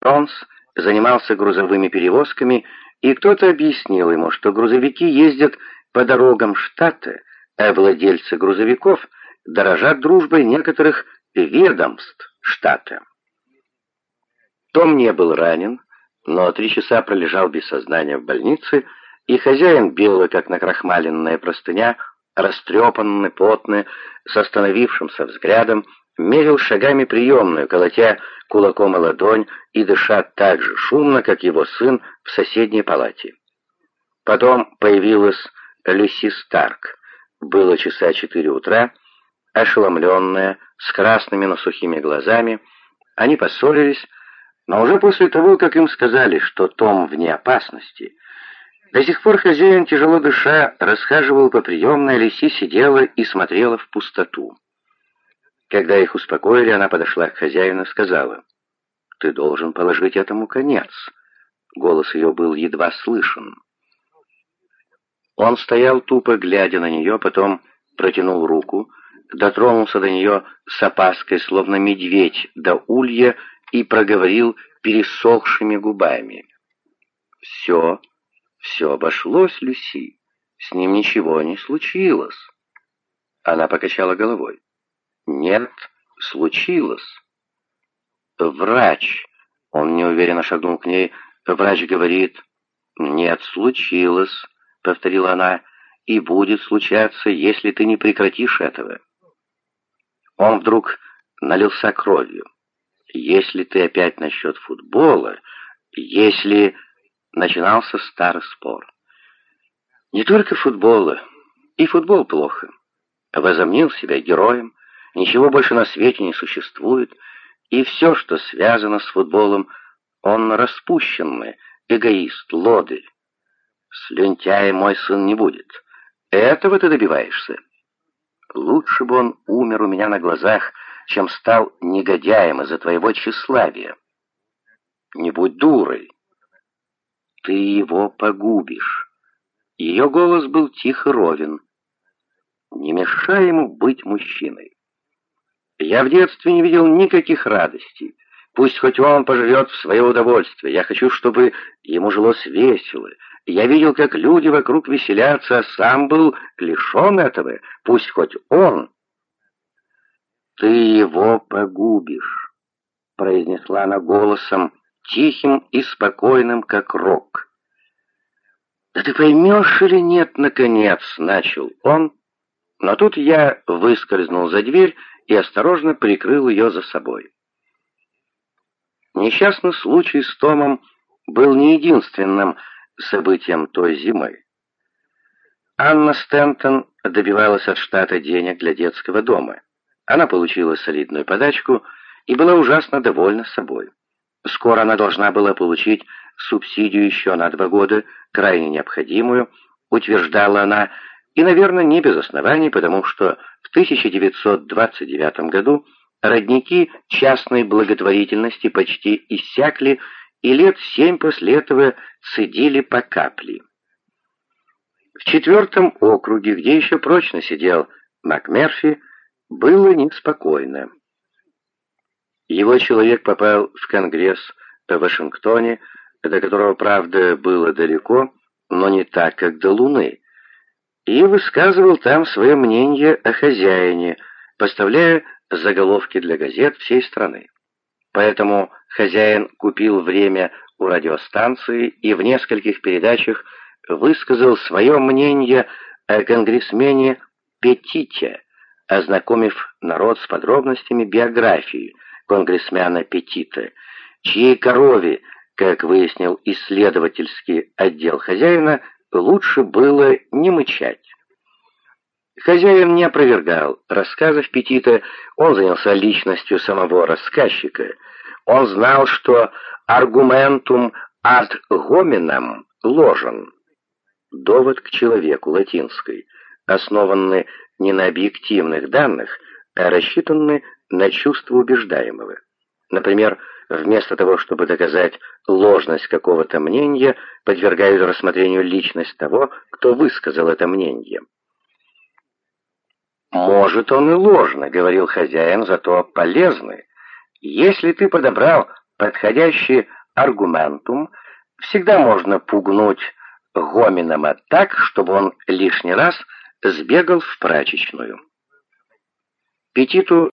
Ронс занимался грузовыми перевозками, и кто-то объяснил ему, что грузовики ездят по дорогам штата, а владельцы грузовиков дорожат дружбой некоторых ведомств штата. Том не был ранен, но три часа пролежал без сознания в больнице, и хозяин, белый, как накрахмаленная простыня, растрепанный, потный, с остановившимся взглядом, мерил шагами приемную, колотя кулаком о ладонь и дыша так же шумно, как его сын в соседней палате. Потом появилась Люси Старк. Было часа четыре утра, ошеломленная, с красными, но сухими глазами. Они поссорились, но уже после того, как им сказали, что Том вне опасности, до сих пор хозяин, тяжело дыша, расхаживал по приемной, Лиси сидела и смотрела в пустоту. Когда их успокоили, она подошла к хозяину и сказала, «Ты должен положить этому конец». Голос ее был едва слышен. Он стоял тупо, глядя на нее, потом протянул руку, дотронулся до нее с опаской, словно медведь, до улья, и проговорил пересохшими губами. «Все, все обошлось, Люси. С ним ничего не случилось». Она покачала головой. «Нет, случилось». «Врач», — он неуверенно шагнул к ней, врач говорит, «Нет, случилось», — повторила она, — «и будет случаться, если ты не прекратишь этого». Он вдруг налился кровью. «Если ты опять насчет футбола, если...» Начинался старый спор. «Не только футбола, и футбол плохо. Возомнил себя героем, Ничего больше на свете не существует, и все, что связано с футболом, он распущенный, эгоист, лодырь. Слюнтяя мой сын не будет. Этого ты добиваешься. Лучше бы он умер у меня на глазах, чем стал негодяем из-за твоего тщеславия. Не будь дурой. Ты его погубишь. Ее голос был тих и ровен. Не мешай ему быть мужчиной. Я в детстве не видел никаких радостей. Пусть хоть он поживет в свое удовольствие. Я хочу, чтобы ему жилось весело. Я видел, как люди вокруг веселятся, а сам был лишен этого. Пусть хоть он... «Ты его погубишь», — произнесла она голосом, тихим и спокойным, как рок. «Да ты поймешь или нет, наконец?» — начал он. Но тут я выскользнул за дверь и осторожно прикрыл ее за собой. Несчастный случай с Томом был не единственным событием той зимы. Анна Стентон добивалась от штата денег для детского дома. Она получила солидную подачку и была ужасно довольна собой. Скоро она должна была получить субсидию еще на два года, крайне необходимую, утверждала она, и, наверное, не без оснований, потому что в 1929 году родники частной благотворительности почти иссякли, и лет семь после этого цедили по капле. В четвертом округе, где еще прочно сидел МакМерфи, было неспокойно. Его человек попал в Конгресс в Вашингтоне, до которого, правда, было далеко, но не так, как до Луны и высказывал там свое мнение о хозяине, поставляя заголовки для газет всей страны. Поэтому хозяин купил время у радиостанции и в нескольких передачах высказал свое мнение о конгрессмене Петите, ознакомив народ с подробностями биографии конгрессмена Петита, чьей корове, как выяснил исследовательский отдел хозяина, лучше было не мычать. Хозяин не опровергал рассказов Петита, он занялся личностью самого рассказчика. Он знал, что аргументум ad hominem ложен. Довод к человеку латинской, основанный не на объективных данных, а рассчитанный на чувство убеждаемого. Например, вместо того, чтобы доказать ложность какого-то мнения, подвергают рассмотрению личность того, кто высказал это мнение. «Может, он и ложно», — говорил хозяин, — «зато полезный. Если ты подобрал подходящий аргументум всегда можно пугнуть Гоминема так, чтобы он лишний раз сбегал в прачечную. Петиту